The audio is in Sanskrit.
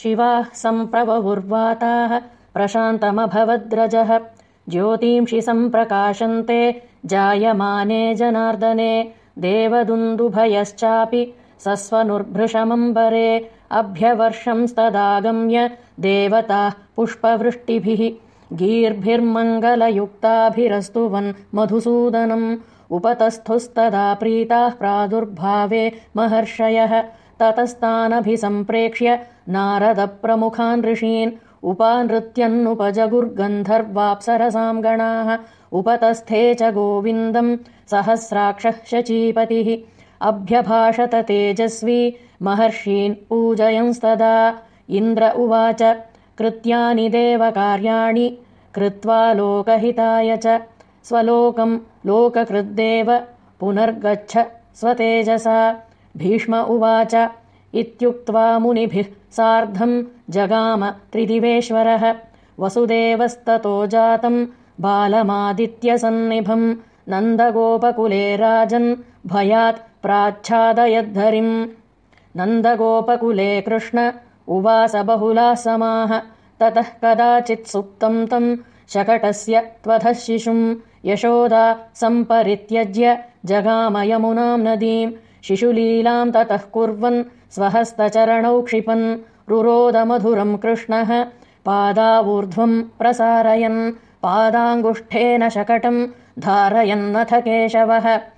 शिवाः सम्प्रवुर्वाताः प्रशान्तमभवद्रजः। ज्योतींषि सम्प्रकाशन्ते जायमाने जनार्दने देवदुन्दुभयश्चापि सस्वनुर्भृशमम्बरे अभ्यवर्षंस्तदागम्य देवताः पुष्पवृष्टिभिः गीर्भिर्मङ्गलयुक्ताभिरस्तुवन् मधुसूदनम् उपतस्थुस्तदा प्रीताः प्रादुर्भावे महर्षयः ततस्तानभिसम्प्रेक्ष्य नारदप्रमुखान् ऋषीन् उपानृत्यन्नुपजगुर्गन्धर्वाप्सरसाम् गणाः उपतस्थे च गोविन्दम् सहस्राक्षः शचीपतिः। अभ्यभाषत तेजस्वी महर्षीन् पूजयंस्तदा। इन्द्र उवाच कृत्यानि देवकार्याणि कृत्वा लोकहिताय च। स्वलोकम् लोककृद्देव पुनर्गच्छ स्वतेजसा। भीष्म उवाच इत्युक्त्वा मुनिभिः सार्धम् जगाम त्रिदिवेश्वरः। वसुदेवस्ततो जातम् बालमादित्यसन्निभम् नन्दगोपकुले राजन् भयात् प्राच्छादयद्धरिम्। नन्दगोपकुले कृष्ण उवास बहुलाः समाः ततः कदाचित् सुप्तम् तम् शकटस्य त्वधः शिशुम्। यशोदा सम्परित्यज्य जगामयमुनाम् नदीम् शिशुलीलाम् ततः कुर्वन् स्वहस्तचरणौ क्षिपन्। रुरोदमधुरम् कृष्णः पादावूर्ध्वम् प्रसारयन् पादाङ्गुष्ठेन शकटम् धारयन्नथ केशवः